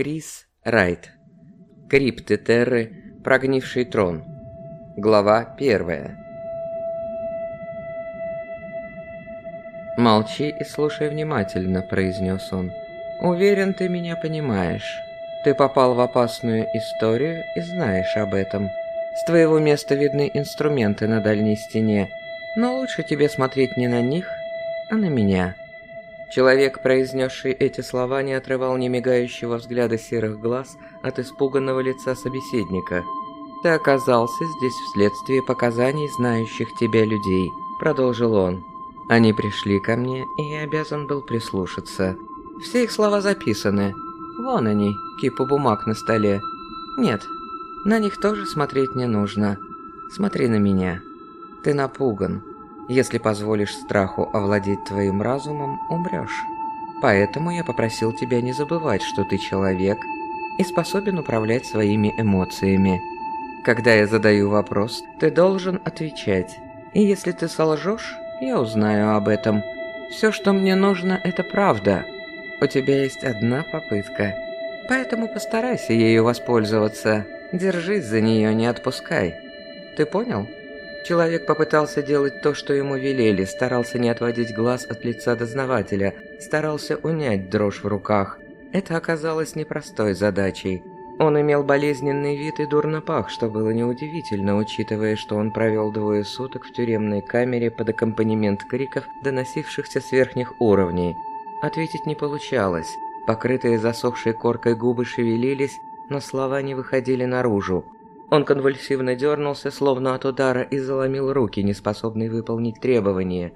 Крис Райт. Крипты Терры. Прогнивший трон. Глава первая. «Молчи и слушай внимательно», – произнес он. «Уверен, ты меня понимаешь. Ты попал в опасную историю и знаешь об этом. С твоего места видны инструменты на дальней стене, но лучше тебе смотреть не на них, а на меня». Человек, произнесший эти слова, не отрывал немигающего взгляда серых глаз от испуганного лица собеседника. «Ты оказался здесь вследствие показаний знающих тебя людей», – продолжил он. Они пришли ко мне, и я обязан был прислушаться. Все их слова записаны. Вон они, кипа бумаг на столе. Нет, на них тоже смотреть не нужно. Смотри на меня. Ты напуган. Если позволишь страху овладеть твоим разумом, умрешь. Поэтому я попросил тебя не забывать, что ты человек и способен управлять своими эмоциями. Когда я задаю вопрос, ты должен отвечать. И если ты солжешь, я узнаю об этом. Все, что мне нужно, это правда. У тебя есть одна попытка. Поэтому постарайся ею воспользоваться. Держись за нее, не отпускай. Ты понял? Человек попытался делать то, что ему велели, старался не отводить глаз от лица дознавателя, старался унять дрожь в руках. Это оказалось непростой задачей. Он имел болезненный вид и дурно пах, что было неудивительно, учитывая, что он провел двое суток в тюремной камере под аккомпанемент криков, доносившихся с верхних уровней. Ответить не получалось. Покрытые засохшей коркой губы шевелились, но слова не выходили наружу. Он конвульсивно дернулся, словно от удара, и заломил руки, неспособный выполнить требования.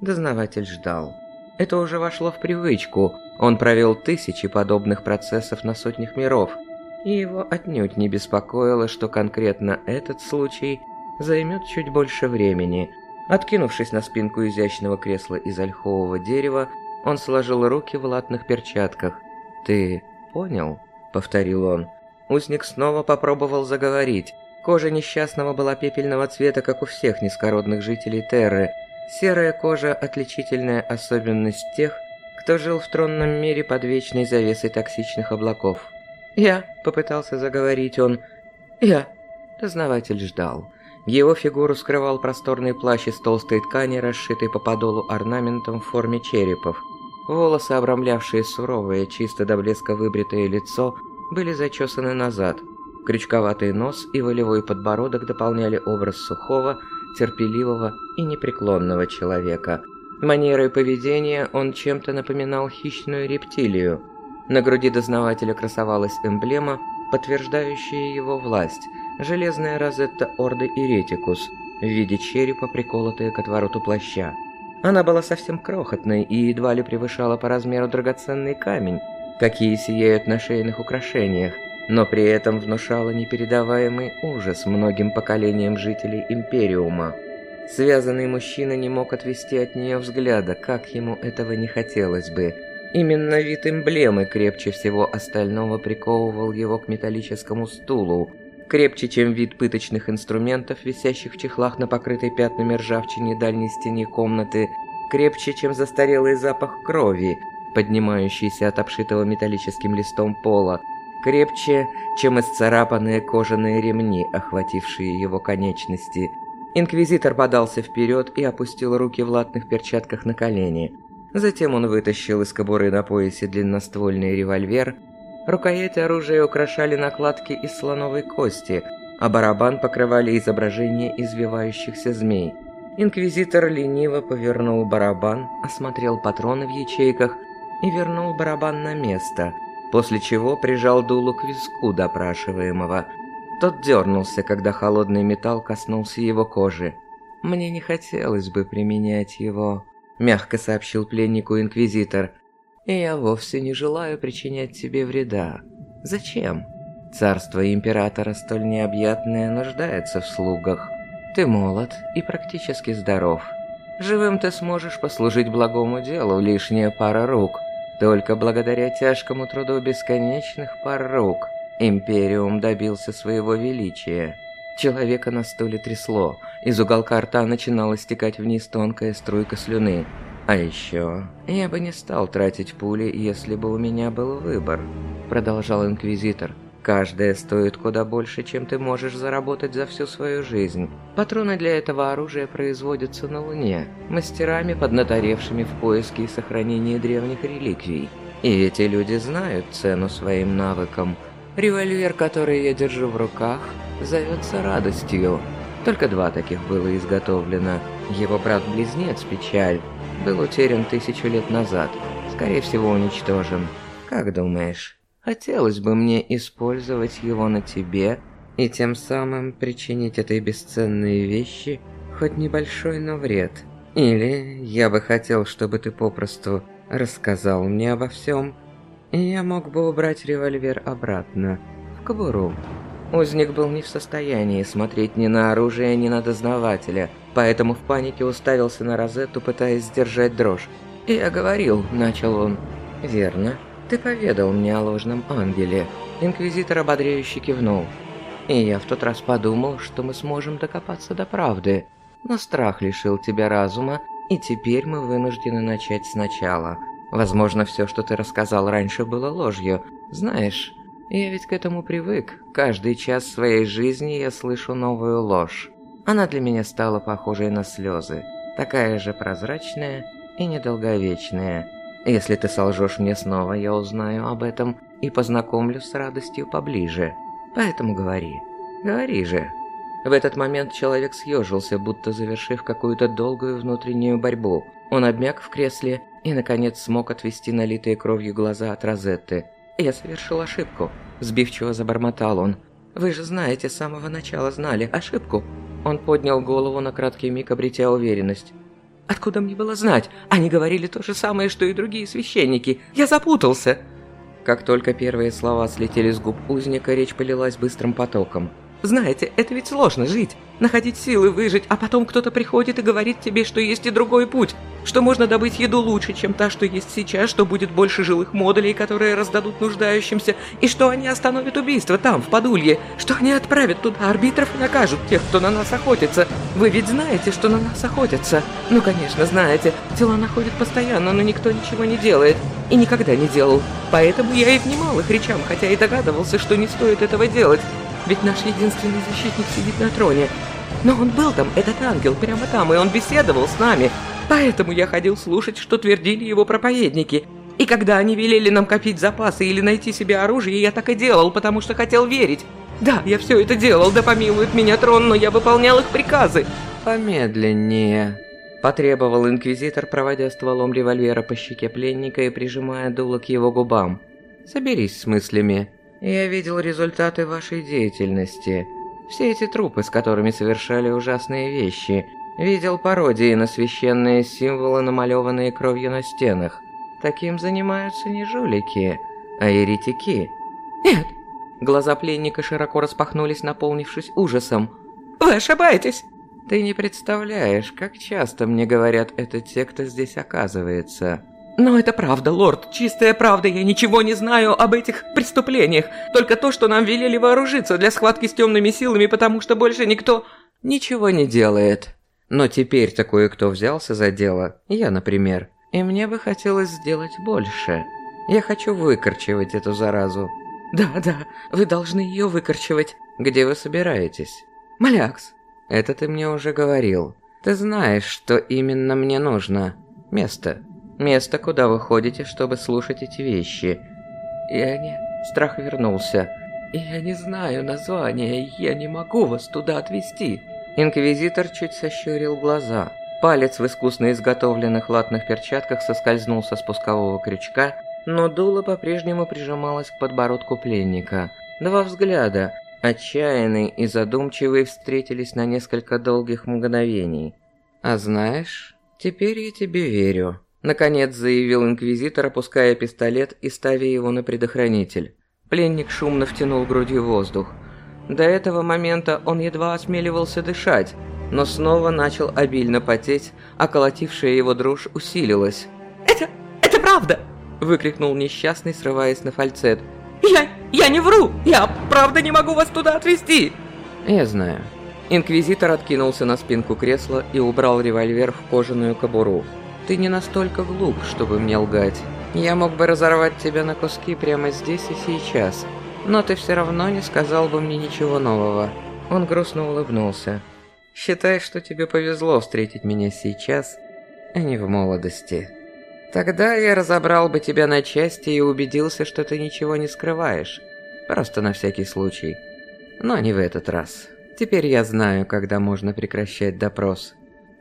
Дознаватель ждал. Это уже вошло в привычку. Он провел тысячи подобных процессов на сотнях миров – и его отнюдь не беспокоило, что конкретно этот случай займет чуть больше времени. Откинувшись на спинку изящного кресла из ольхового дерева, он сложил руки в латных перчатках. «Ты понял?» — повторил он. Узник снова попробовал заговорить. Кожа несчастного была пепельного цвета, как у всех низкородных жителей Терры. Серая кожа – отличительная особенность тех, кто жил в тронном мире под вечной завесой токсичных облаков. «Я», — попытался заговорить он, — «я». Дознаватель ждал. Его фигуру скрывал просторный плащ из толстой ткани, расшитый по подолу орнаментом в форме черепов. Волосы, обрамлявшие суровое, чисто до блеска выбритое лицо, были зачесаны назад. Крючковатый нос и волевой подбородок дополняли образ сухого, терпеливого и непреклонного человека. Манерой поведения он чем-то напоминал хищную рептилию – на груди дознавателя красовалась эмблема, подтверждающая его власть – железная розетта Орды Иретикус в виде черепа, приколотая к отвороту плаща. Она была совсем крохотной и едва ли превышала по размеру драгоценный камень, какие сияют на шейных украшениях, но при этом внушала непередаваемый ужас многим поколениям жителей Империума. Связанный мужчина не мог отвести от нее взгляда, как ему этого не хотелось бы – Именно вид эмблемы крепче всего остального приковывал его к металлическому стулу, крепче, чем вид пыточных инструментов, висящих в чехлах на покрытой пятнами ржавчине дальней стене комнаты, крепче, чем застарелый запах крови, поднимающийся от обшитого металлическим листом пола, крепче, чем исцарапанные кожаные ремни, охватившие его конечности. Инквизитор подался вперед и опустил руки в латных перчатках на колени – Затем он вытащил из кобуры на поясе длинноствольный револьвер. Рукояти оружия украшали накладки из слоновой кости, а барабан покрывали изображения извивающихся змей. Инквизитор лениво повернул барабан, осмотрел патроны в ячейках и вернул барабан на место, после чего прижал дуло к виску допрашиваемого. Тот дернулся, когда холодный металл коснулся его кожи. Мне не хотелось бы применять его мягко сообщил пленнику инквизитор. И я вовсе не желаю причинять тебе вреда. Зачем? Царство императора столь необъятное нуждается в слугах. Ты молод и практически здоров. Живым ты сможешь послужить благому делу, лишняя пара рук. Только благодаря тяжкому труду бесконечных пар рук Империум добился своего величия. Человека на стуле трясло. Из уголка рта начинала стекать вниз тонкая струйка слюны. А еще, я бы не стал тратить пули, если бы у меня был выбор, продолжал Инквизитор. Каждая стоит куда больше, чем ты можешь заработать за всю свою жизнь. Патроны для этого оружия производятся на Луне, мастерами, поднаторевшими в поиске и сохранении древних реликвий. И эти люди знают цену своим навыкам. Револьвер, который я держу в руках, зовется радостью. Только два таких было изготовлено. Его брат-близнец, Печаль, был утерян тысячу лет назад. Скорее всего, уничтожен. Как думаешь, хотелось бы мне использовать его на тебе и тем самым причинить этой бесценной вещи хоть небольшой, но вред? Или я бы хотел, чтобы ты попросту рассказал мне обо всем, и я мог бы убрать револьвер обратно, в кобуру. Узник был не в состоянии смотреть ни на оружие, ни на дознавателя, поэтому в панике уставился на Розетту, пытаясь сдержать дрожь. «И я говорил», — начал он. «Верно. Ты поведал мне о ложном ангеле». Инквизитор ободряюще кивнул. «И я в тот раз подумал, что мы сможем докопаться до правды. Но страх лишил тебя разума, и теперь мы вынуждены начать сначала. Возможно, все, что ты рассказал раньше, было ложью. Знаешь, я ведь к этому привык. Каждый час своей жизни я слышу новую ложь. Она для меня стала похожей на слезы. Такая же прозрачная и недолговечная. Если ты солжешь мне снова, я узнаю об этом и познакомлюсь с радостью поближе. Поэтому говори. Говори же. В этот момент человек съежился, будто завершив какую-то долгую внутреннюю борьбу. Он обмяк в кресле и, наконец, смог отвести налитые кровью глаза от Розетты. «Я совершил ошибку», – сбивчиво забормотал он. «Вы же знаете, с самого начала знали ошибку». Он поднял голову на краткий миг, обретя уверенность. «Откуда мне было знать? Они говорили то же самое, что и другие священники. Я запутался!» Как только первые слова слетели с губ узника, речь полилась быстрым потоком. Знаете, это ведь сложно жить. Находить силы выжить, а потом кто-то приходит и говорит тебе, что есть и другой путь. Что можно добыть еду лучше, чем та, что есть сейчас, что будет больше жилых модулей, которые раздадут нуждающимся, и что они остановят убийство там, в Подулье, что они отправят туда арбитров и накажут тех, кто на нас охотится. Вы ведь знаете, что на нас охотятся? Ну, конечно, знаете. Тела находят постоянно, но никто ничего не делает. И никогда не делал. Поэтому я и внимал их речам, хотя и догадывался, что не стоит этого делать. Ведь наш единственный защитник сидит на троне. Но он был там, этот ангел, прямо там, и он беседовал с нами. Поэтому я ходил слушать, что твердили его проповедники. И когда они велели нам копить запасы или найти себе оружие, я так и делал, потому что хотел верить. Да, я все это делал, да помилует меня трон, но я выполнял их приказы. Помедленнее. Потребовал инквизитор, проводя стволом револьвера по щеке пленника и прижимая дуло к его губам. Соберись с мыслями. Я видел результаты вашей деятельности. Все эти трупы, с которыми совершали ужасные вещи. Видел пародии на священные символы, намалеванные кровью на стенах. Таким занимаются не жулики, а еретики. Нет. Глаза пленника широко распахнулись, наполнившись ужасом. Вы ошибаетесь. Ты не представляешь, как часто мне говорят это те, кто здесь оказывается. Но это правда, лорд, чистая правда, я ничего не знаю об этих преступлениях. Только то, что нам велели вооружиться для схватки с темными силами, потому что больше никто ничего не делает. Но теперь-то кое-кто взялся за дело, я, например. И мне бы хотелось сделать больше. Я хочу выкорчевать эту заразу. Да-да, вы должны ее выкорчевать. Где вы собираетесь? Малякс. Это ты мне уже говорил. Ты знаешь, что именно мне нужно. Место. Место, куда вы ходите, чтобы слушать эти вещи. Я не... Страх вернулся. Я не знаю названия, я не могу вас туда отвезти. Инквизитор чуть сощурил глаза. Палец в искусно изготовленных латных перчатках соскользнул со спускового крючка, но дуло по-прежнему прижималось к подбородку пленника. Два взгляда, отчаянный и задумчивый, встретились на несколько долгих мгновений. «А знаешь, теперь я тебе верю», Наконец заявил инквизитор, опуская пистолет и ставя его на предохранитель. Пленник шумно втянул грудью воздух. До этого момента он едва осмеливался дышать, но снова начал обильно потеть, а колотившая его дрожь усилилась. «Это... это правда!» – выкрикнул несчастный, срываясь на фальцет. «Я... я не вру! Я правда не могу вас туда отвезти!» «Я знаю». Инквизитор откинулся на спинку кресла и убрал револьвер в кожаную кобуру. ты не настолько глуп, чтобы мне лгать. Я мог бы разорвать тебя на куски прямо здесь и сейчас, но ты все равно не сказал бы мне ничего нового». Он грустно улыбнулся. «Считай, что тебе повезло встретить меня сейчас, а не в молодости. Тогда я разобрал бы тебя на части и убедился, что ты ничего не скрываешь. Просто на всякий случай. Но не в этот раз. Теперь я знаю, когда можно прекращать допрос».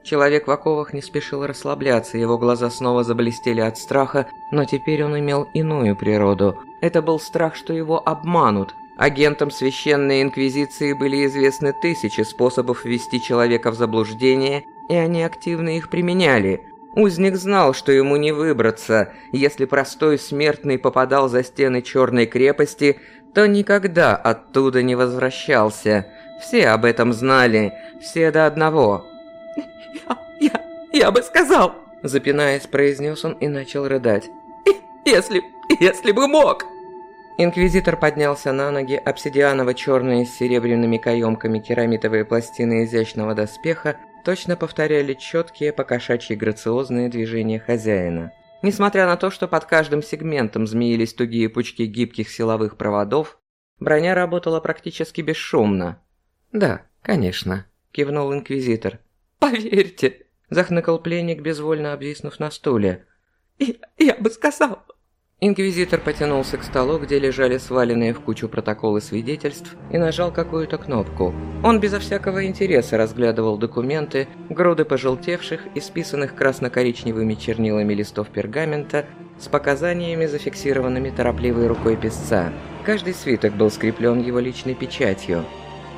Человек в оковах не спешил расслабляться, его глаза снова заблестели от страха, но теперь он имел иную природу. Это был страх, что его обманут. Агентам Священной Инквизиции были известны тысячи способов ввести человека в заблуждение, и они активно их применяли. Узник знал, что ему не выбраться. Если простой смертный попадал за стены Черной крепости, то никогда оттуда не возвращался. Все об этом знали, все до одного. «Я... я бы сказал!» Запинаясь, произнес он и начал рыдать. «Если... если бы мог!» Инквизитор поднялся на ноги, обсидианово-черные с серебряными каемками керамитовые пластины изящного доспеха точно повторяли четкие, покошачьи грациозные движения хозяина. Несмотря на то, что под каждым сегментом змеились тугие пучки гибких силовых проводов, броня работала практически бесшумно. «Да, конечно», – кивнул Инквизитор. «Поверьте», – захныкал пленник, безвольно обвиснув на стуле. «Я, я бы сказал». Инквизитор потянулся к столу, где лежали сваленные в кучу протоколы свидетельств, и нажал какую-то кнопку. Он безо всякого интереса разглядывал документы, груды пожелтевших, и списанных красно-коричневыми чернилами листов пергамента с показаниями, зафиксированными торопливой рукой писца. Каждый свиток был скреплен его личной печатью.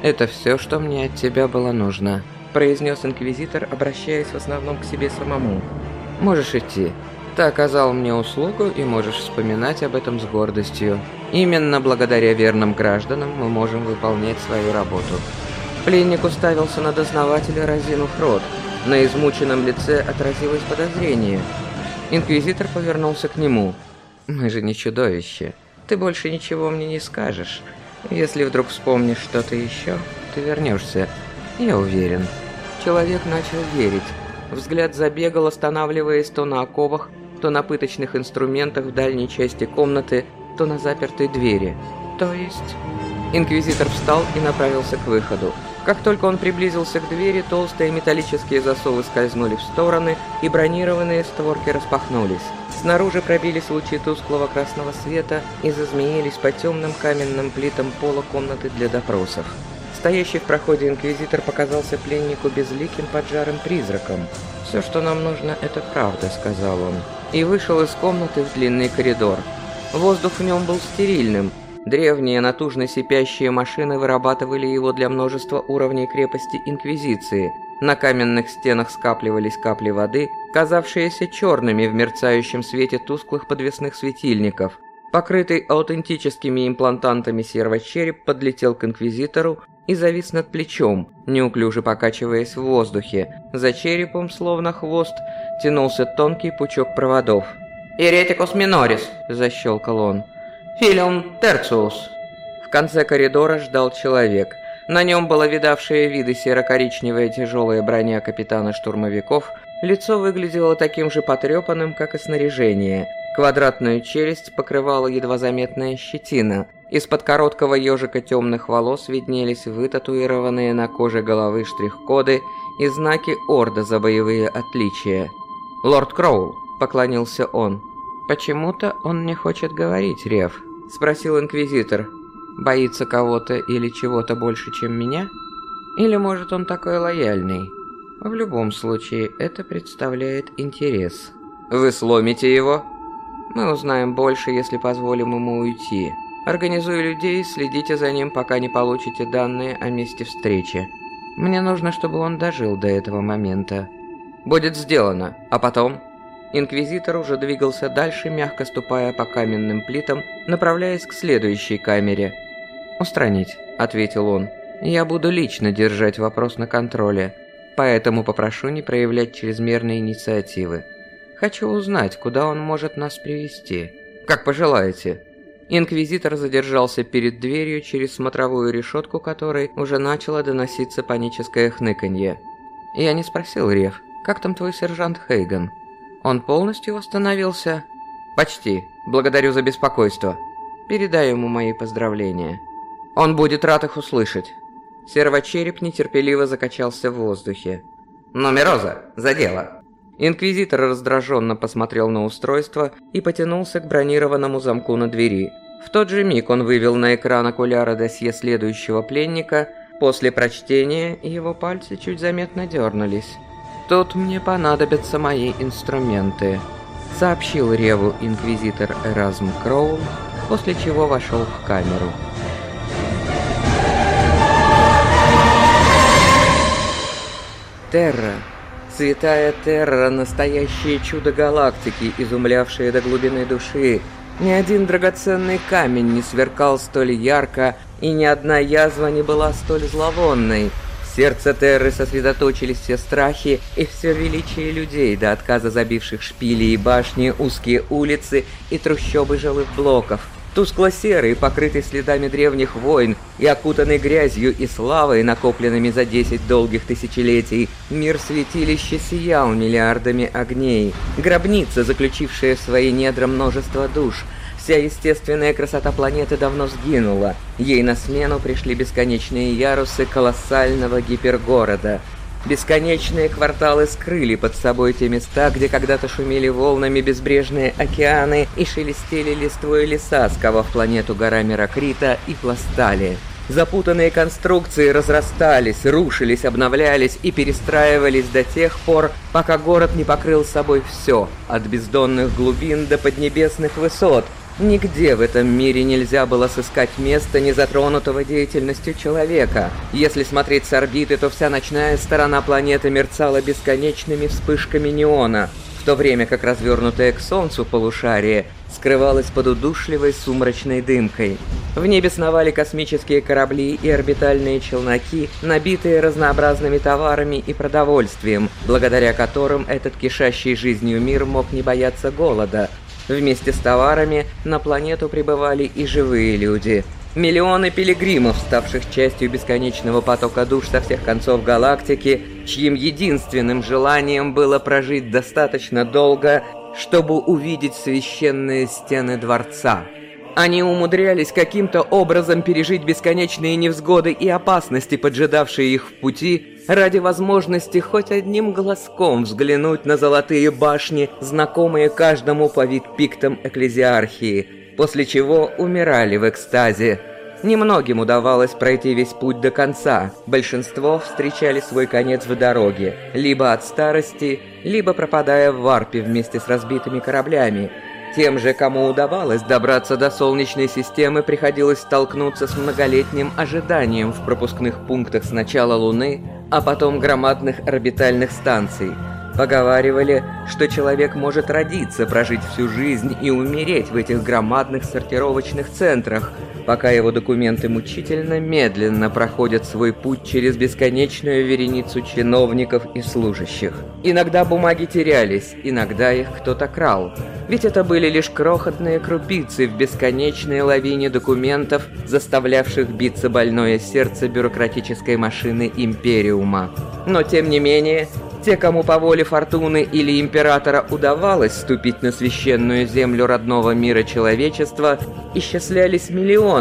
«Это все, что мне от тебя было нужно», произнес инквизитор, обращаясь в основном к себе самому. «Можешь идти. Ты оказал мне услугу и можешь вспоминать об этом с гордостью. Именно благодаря верным гражданам мы можем выполнять свою работу». Пленник уставился на дознавателя, разинув рот. На измученном лице отразилось подозрение. Инквизитор повернулся к нему. «Мы же не чудовище. Ты больше ничего мне не скажешь. Если вдруг вспомнишь что-то еще, ты вернешься. Я уверен». Человек начал верить. Взгляд забегал, останавливаясь то на оковах, то на пыточных инструментах в дальней части комнаты, то на запертой двери. То есть... Инквизитор встал и направился к выходу. Как только он приблизился к двери, толстые металлические засовы скользнули в стороны, и бронированные створки распахнулись. Снаружи пробились лучи тусклого красного света и зазмеились по темным каменным плитам пола комнаты для допросов. Стоящий в проходе инквизитор показался пленнику безликим поджарым призраком. «Все, что нам нужно, это правда», — сказал он. И вышел из комнаты в длинный коридор. Воздух в нем был стерильным. Древние натужно сипящие машины вырабатывали его для множества уровней крепости Инквизиции. На каменных стенах скапливались капли воды, казавшиеся черными в мерцающем свете тусклых подвесных светильников. Покрытый аутентическими имплантантами сервочереп подлетел к Инквизитору и завис над плечом, неуклюже покачиваясь в воздухе. За черепом, словно хвост, тянулся тонкий пучок проводов. «Еретикус минорис!» – защелкал он. «Филиум терциус!» В конце коридора ждал человек. На нем была видавшая виды серо-коричневая тяжелая броня капитана штурмовиков. Лицо выглядело таким же потрепанным, как и снаряжение. Квадратную челюсть покрывала едва заметная щетина – из-под короткого ежика темных волос виднелись вытатуированные на коже головы штрих-коды и знаки Орда за боевые отличия. «Лорд Кроул», — поклонился он. «Почему-то он не хочет говорить, Рев», — спросил Инквизитор. «Боится кого-то или чего-то больше, чем меня? Или, может, он такой лояльный? В любом случае, это представляет интерес». «Вы сломите его?» «Мы узнаем больше, если позволим ему уйти», Организуй людей, следите за ним, пока не получите данные о месте встречи. Мне нужно, чтобы он дожил до этого момента. Будет сделано. А потом? Инквизитор уже двигался дальше, мягко ступая по каменным плитам, направляясь к следующей камере. «Устранить», — ответил он. «Я буду лично держать вопрос на контроле, поэтому попрошу не проявлять чрезмерной инициативы. Хочу узнать, куда он может нас привести. Как пожелаете». Инквизитор задержался перед дверью, через смотровую решетку которой уже начало доноситься паническое хныканье. «Я не спросил, Рев, как там твой сержант Хейган? Он полностью восстановился? Почти. Благодарю за беспокойство. Передай ему мои поздравления. Он будет рад их услышать. Сервочереп нетерпеливо закачался в воздухе. «Но, Мироза, за дело!» Инквизитор раздраженно посмотрел на устройство и потянулся к бронированному замку на двери. В тот же миг он вывел на экран окуляра досье следующего пленника. После прочтения его пальцы чуть заметно дернулись. «Тут мне понадобятся мои инструменты», — сообщил Реву инквизитор Эразм Кроул, после чего вошел в камеру. Терра. Святая Терра – настоящее чудо галактики, изумлявшее до глубины души. Ни один драгоценный камень не сверкал столь ярко, и ни одна язва не была столь зловонной. В сердце Терры сосредоточились все страхи и все величие людей, до отказа забивших шпили и башни, узкие улицы и трущобы жилых блоков – Тускло-серый, покрытый следами древних войн и окутанный грязью и славой, накопленными за десять долгих тысячелетий, мир святилища сиял миллиардами огней. Гробница, заключившая в свои недра множество душ, Вся естественная красота планеты давно сгинула. Ей на смену пришли бесконечные ярусы колоссального гипергорода. Бесконечные кварталы скрыли под собой те места, где когда-то шумели волнами безбрежные океаны и шелестели листвой леса, сковав планету горами Ракрита и пластали. Запутанные конструкции разрастались, рушились, обновлялись и перестраивались до тех пор, пока город не покрыл собой все, от бездонных глубин до поднебесных высот, Нигде в этом мире нельзя было сыскать место, не затронутого деятельностью человека. Если смотреть с орбиты, то вся ночная сторона планеты мерцала бесконечными вспышками неона, в то время как развернутое к Солнцу полушарие скрывалось под удушливой сумрачной дымкой. В небе сновали космические корабли и орбитальные челноки, набитые разнообразными товарами и продовольствием, благодаря которым этот кишащий жизнью мир мог не бояться голода, Вместе с товарами на планету прибывали и живые люди. Миллионы пилигримов, ставших частью бесконечного потока душ со всех концов галактики, чьим единственным желанием было прожить достаточно долго, чтобы увидеть священные стены дворца. Они умудрялись каким-то образом пережить бесконечные невзгоды и опасности, поджидавшие их в пути, ради возможности хоть одним глазком взглянуть на золотые башни, знакомые каждому по вид пиктам экклезиархии, после чего умирали в экстазе. Немногим удавалось пройти весь путь до конца. Большинство встречали свой конец в дороге, либо от старости, либо пропадая в варпе вместе с разбитыми кораблями, тем же, кому удавалось добраться до Солнечной системы, приходилось столкнуться с многолетним ожиданием в пропускных пунктах сначала Луны, а потом громадных орбитальных станций. Поговаривали, что человек может родиться, прожить всю жизнь и умереть в этих громадных сортировочных центрах, пока его документы мучительно медленно проходят свой путь через бесконечную вереницу чиновников и служащих. Иногда бумаги терялись, иногда их кто-то крал. Ведь это были лишь крохотные крупицы в бесконечной лавине документов, заставлявших биться больное сердце бюрократической машины Империума. Но тем не менее, те, кому по воле фортуны или императора удавалось ступить на священную землю родного мира человечества, исчислялись миллионами.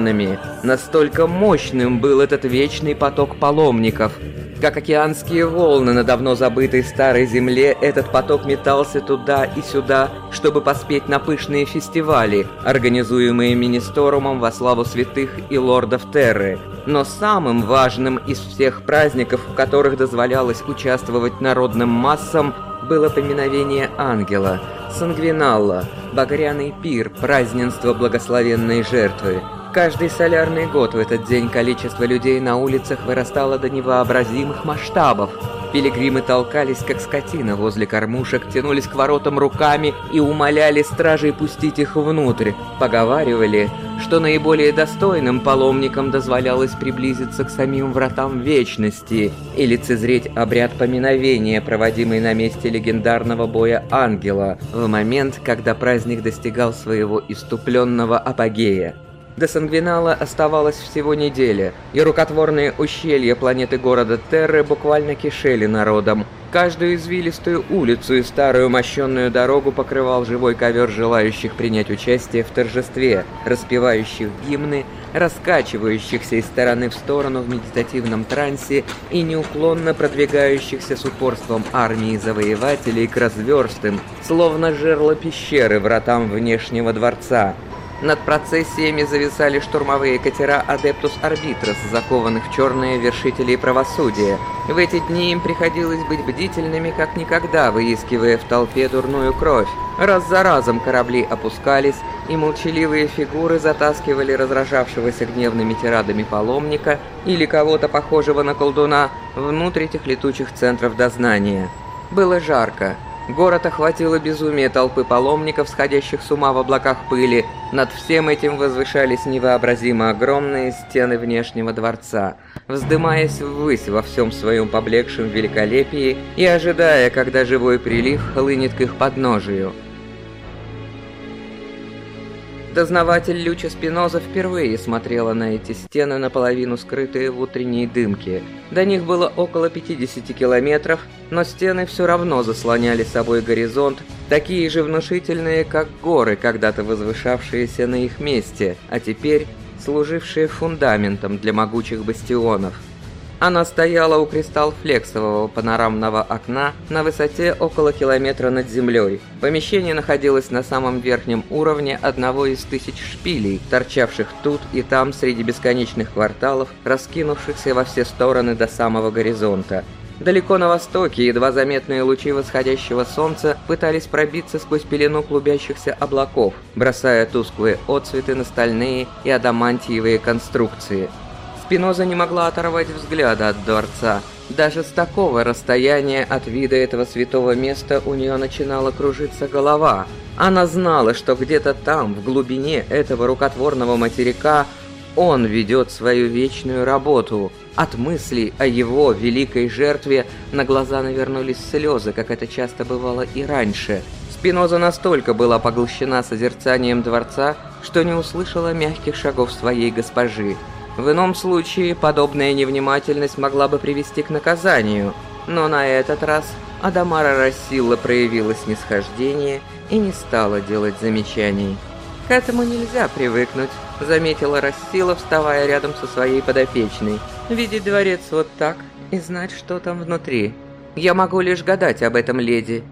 Настолько мощным был этот вечный поток паломников – как океанские волны на давно забытой старой земле, этот поток метался туда и сюда, чтобы поспеть на пышные фестивали, организуемые Министорумом во славу святых и лордов Терры. Но самым важным из всех праздников, в которых дозволялось участвовать народным массам, было поминовение ангела, сангвиналла, багряный пир, праздненство благословенной жертвы. Каждый солярный год в этот день количество людей на улицах вырастало до невообразимых масштабов. Пилигримы толкались, как скотина возле кормушек, тянулись к воротам руками и умоляли стражей пустить их внутрь. Поговаривали, что наиболее достойным паломникам дозволялось приблизиться к самим вратам вечности и лицезреть обряд поминовения, проводимый на месте легендарного боя ангела, в момент, когда праздник достигал своего иступленного апогея. До Сангвинала оставалось всего неделя, и рукотворные ущелья планеты города Терры буквально кишели народом. Каждую извилистую улицу и старую мощенную дорогу покрывал живой ковер желающих принять участие в торжестве, распевающих гимны, раскачивающихся из стороны в сторону в медитативном трансе и неуклонно продвигающихся с упорством армии завоевателей к разверстым, словно жерло пещеры вратам внешнего дворца. Над процессиями зависали штурмовые катера Адептус Арбитрос, закованных в черные вершителей правосудия. В эти дни им приходилось быть бдительными как никогда, выискивая в толпе дурную кровь. Раз за разом корабли опускались, и молчаливые фигуры затаскивали разражавшегося гневными тирадами паломника или кого-то похожего на колдуна внутрь этих летучих центров дознания. Было жарко, Город охватило безумие толпы паломников, сходящих с ума в облаках пыли. Над всем этим возвышались невообразимо огромные стены внешнего дворца, вздымаясь ввысь во всем своем поблекшем великолепии и ожидая, когда живой прилив хлынет к их подножию. Дознаватель Люча Спиноза впервые смотрела на эти стены, наполовину скрытые в утренней дымке. До них было около 50 километров, но стены все равно заслоняли собой горизонт, такие же внушительные, как горы, когда-то возвышавшиеся на их месте, а теперь служившие фундаментом для могучих бастионов. Она стояла у кристалл-флексового панорамного окна на высоте около километра над землей. Помещение находилось на самом верхнем уровне одного из тысяч шпилей, торчавших тут и там среди бесконечных кварталов, раскинувшихся во все стороны до самого горизонта. Далеко на востоке едва заметные лучи восходящего солнца пытались пробиться сквозь пелену клубящихся облаков, бросая тусклые отцветы на стальные и адамантиевые конструкции – Спиноза не могла оторвать взгляда от дворца. Даже с такого расстояния от вида этого святого места у нее начинала кружиться голова. Она знала, что где-то там, в глубине этого рукотворного материка, он ведет свою вечную работу. От мыслей о его великой жертве на глаза навернулись слезы, как это часто бывало и раньше. Спиноза настолько была поглощена созерцанием дворца, что не услышала мягких шагов своей госпожи. В ином случае подобная невнимательность могла бы привести к наказанию, но на этот раз Адамара Рассила проявила снисхождение и не стала делать замечаний. «К этому нельзя привыкнуть», — заметила Рассила, вставая рядом со своей подопечной. «Видеть дворец вот так и знать, что там внутри. Я могу лишь гадать об этом, леди,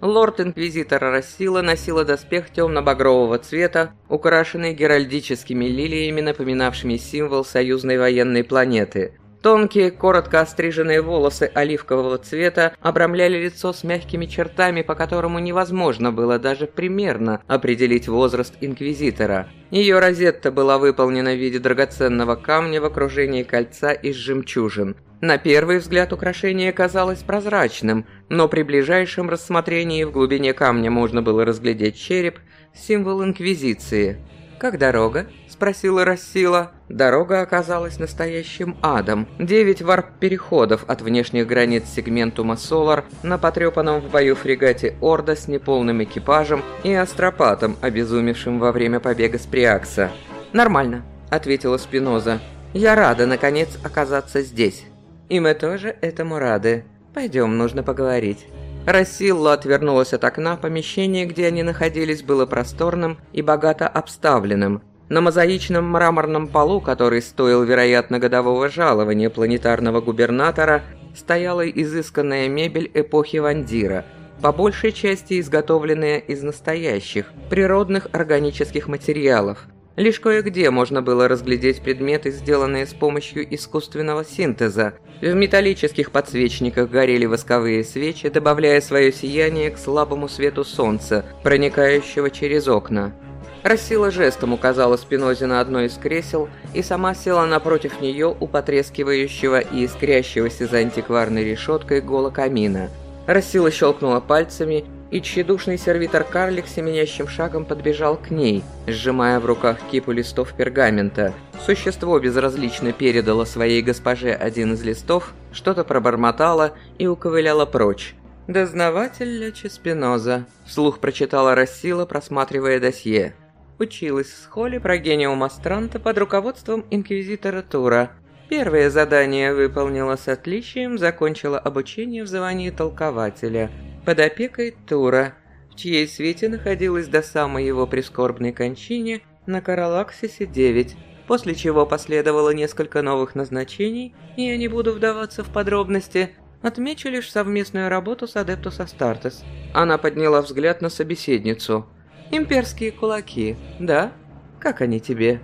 Лорд-инквизитор Рассила носила доспех темно-багрового цвета, украшенный геральдическими лилиями, напоминавшими символ союзной военной планеты. Тонкие, коротко остриженные волосы оливкового цвета обрамляли лицо с мягкими чертами, по которому невозможно было даже примерно определить возраст инквизитора. Ее розетта была выполнена в виде драгоценного камня в окружении кольца из жемчужин. На первый взгляд украшение казалось прозрачным, но при ближайшем рассмотрении в глубине камня можно было разглядеть череп, символ Инквизиции. «Как дорога?» – спросила Рассила. Дорога оказалась настоящим адом. Девять варп-переходов от внешних границ сегментума Солар на потрепанном в бою фрегате Орда с неполным экипажем и астропатом, обезумевшим во время побега с Приакса. «Нормально», – ответила Спиноза. «Я рада, наконец, оказаться здесь». И мы тоже этому рады. Пойдем, нужно поговорить. Рассилла отвернулась от окна, помещение, где они находились, было просторным и богато обставленным. На мозаичном мраморном полу, который стоил, вероятно, годового жалования планетарного губернатора, стояла изысканная мебель эпохи Вандира, по большей части изготовленная из настоящих, природных органических материалов, Лишь кое-где можно было разглядеть предметы, сделанные с помощью искусственного синтеза. В металлических подсвечниках горели восковые свечи, добавляя свое сияние к слабому свету солнца, проникающего через окна. Рассила жестом указала Спинозе на одно из кресел и сама села напротив нее у потрескивающего и искрящегося за антикварной решеткой гола камина. Рассила щелкнула пальцами, и тщедушный сервитор-карлик семенящим шагом подбежал к ней, сжимая в руках кипу листов пергамента. Существо безразлично передало своей госпоже один из листов, что-то пробормотало и уковыляло прочь. «Дознаватель Лечи Спиноза», — вслух прочитала Рассила, просматривая досье. училась в схоле Прогениум Астранта под руководством инквизитора Тура. Первое задание выполнила с отличием, закончила обучение в звании толкователя под опекой Тура, в чьей свете находилась до самой его прискорбной кончине на Каралаксисе-9, после чего последовало несколько новых назначений, и я не буду вдаваться в подробности, отмечу лишь совместную работу с Адептус Астартес. Она подняла взгляд на собеседницу. «Имперские кулаки, да? Как они тебе?»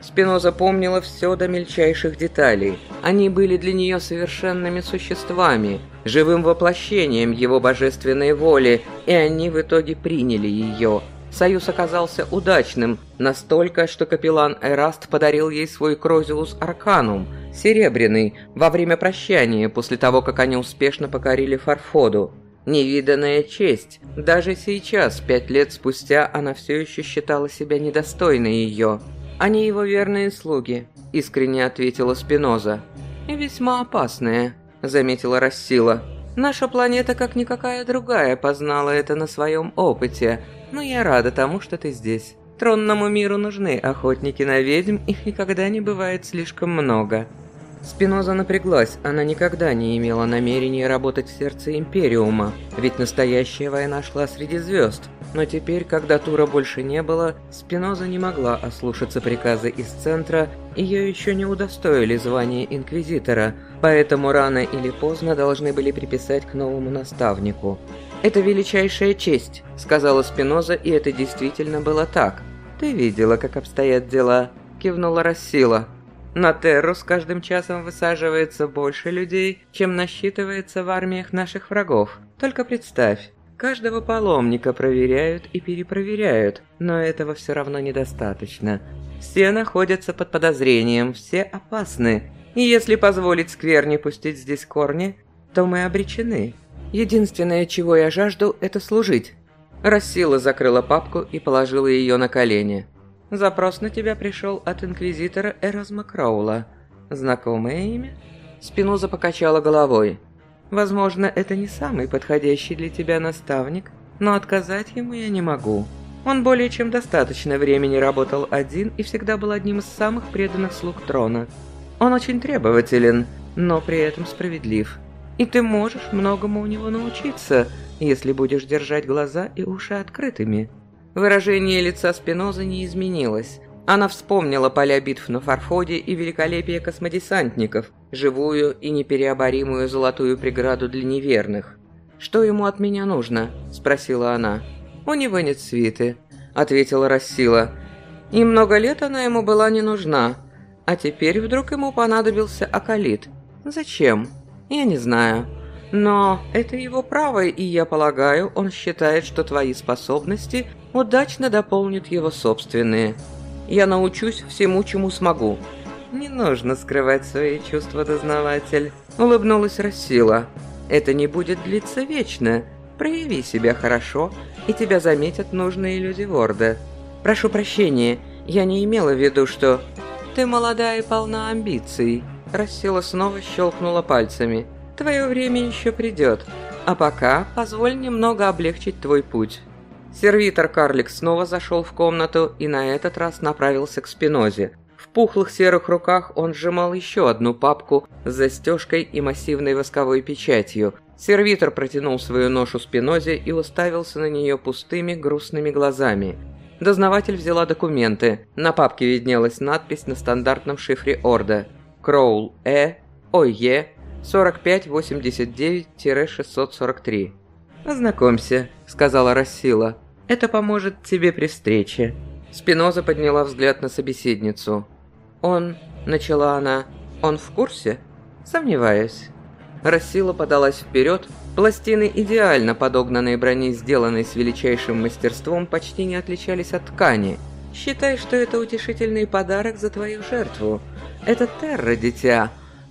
Спиноза помнила все до мельчайших деталей. Они были для нее совершенными существами, живым воплощением его божественной воли, и они в итоге приняли ее. Союз оказался удачным, настолько, что капеллан Эраст подарил ей свой Крозиус Арканум, серебряный, во время прощания, после того, как они успешно покорили Фарфоду. Невиданная честь. Даже сейчас, пять лет спустя, она все еще считала себя недостойной ее. «Они его верные слуги», — искренне ответила Спиноза. «И весьма опасные», — заметила Рассила. «Наша планета, как никакая другая, познала это на своем опыте, но я рада тому, что ты здесь. Тронному миру нужны охотники на ведьм, их никогда не бывает слишком много». Спиноза напряглась, она никогда не имела намерения работать в сердце Империума, ведь настоящая война шла среди звезд. Но теперь, когда Тура больше не было, Спиноза не могла ослушаться приказа из центра, ее еще не удостоили звания Инквизитора, поэтому рано или поздно должны были приписать к новому наставнику. «Это величайшая честь», — сказала Спиноза, и это действительно было так. «Ты видела, как обстоят дела», — кивнула Рассила. На Терру с каждым часом высаживается больше людей, чем насчитывается в армиях наших врагов. Только представь, каждого паломника проверяют и перепроверяют, но этого все равно недостаточно. Все находятся под подозрением, все опасны. И если позволить скверне пустить здесь корни, то мы обречены. Единственное, чего я жажду, это служить. Рассила закрыла папку и положила ее на колени. Запрос на тебя пришел от инквизитора Эразма Краула. Знакомое имя?» Спиноза покачала головой. «Возможно, это не самый подходящий для тебя наставник, но отказать ему я не могу. Он более чем достаточно времени работал один и всегда был одним из самых преданных слуг трона. Он очень требователен, но при этом справедлив. И ты можешь многому у него научиться, если будешь держать глаза и уши открытыми». Выражение лица Спинозы не изменилось. Она вспомнила поля битв на Фарфоде и великолепие космодесантников, живую и непереоборимую золотую преграду для неверных. «Что ему от меня нужно?» – спросила она. «У него нет свиты», – ответила Рассила. «И много лет она ему была не нужна, а теперь вдруг ему понадобился Акалит. Зачем? Я не знаю. Но это его право, и я полагаю, он считает, что твои способности удачно дополнит его собственные. Я научусь всему, чему смогу. Не нужно скрывать свои чувства, дознаватель, улыбнулась Рассила. Это не будет длиться вечно. Прояви себя хорошо, и тебя заметят нужные люди Ворда. Прошу прощения, я не имела в виду, что... Ты молодая и полна амбиций. Рассила снова щелкнула пальцами. Твое время еще придет. А пока позволь немного облегчить твой путь. Сервитор-карлик снова зашел в комнату и на этот раз направился к Спинозе. В пухлых серых руках он сжимал еще одну папку с застежкой и массивной восковой печатью. Сервитор протянул свою ношу Спинозе и уставился на нее пустыми, грустными глазами. Дознаватель взяла документы. На папке виднелась надпись на стандартном шифре Орда. Кроул Э, ОЕ, 4589-643. «Ознакомься», — сказала Рассила. «Это поможет тебе при встрече». Спиноза подняла взгляд на собеседницу. «Он...» — начала она. «Он в курсе?» «Сомневаюсь». Рассила подалась вперед. Пластины идеально подогнанной брони, сделанной с величайшим мастерством, почти не отличались от ткани. «Считай, что это утешительный подарок за твою жертву. Это терра, дитя.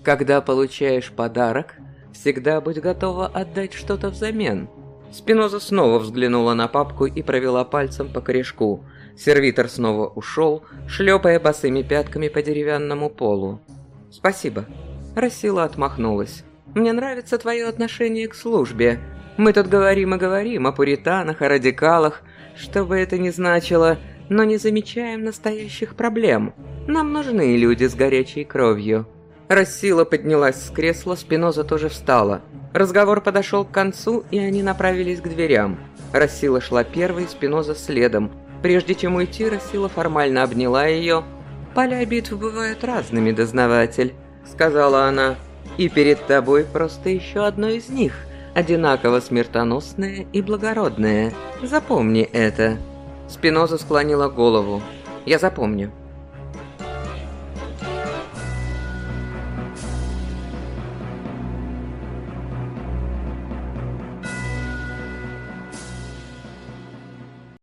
Когда получаешь подарок, всегда будь готова отдать что-то взамен». Спиноза снова взглянула на папку и провела пальцем по корешку. Сервитор снова ушел, шлепая босыми пятками по деревянному полу. «Спасибо». Рассила отмахнулась. «Мне нравится твое отношение к службе. Мы тут говорим и говорим о пуританах, о радикалах. Что бы это ни значило, но не замечаем настоящих проблем. Нам нужны люди с горячей кровью». Рассила поднялась с кресла, Спиноза тоже встала. Разговор подошел к концу, и они направились к дверям. Рассила шла первой, Спиноза следом. Прежде чем уйти, Рассила формально обняла ее. «Поля битв бывают разными, дознаватель», — сказала она. «И перед тобой просто еще одно из них, одинаково смертоносное и благородное. Запомни это». Спиноза склонила голову. «Я запомню».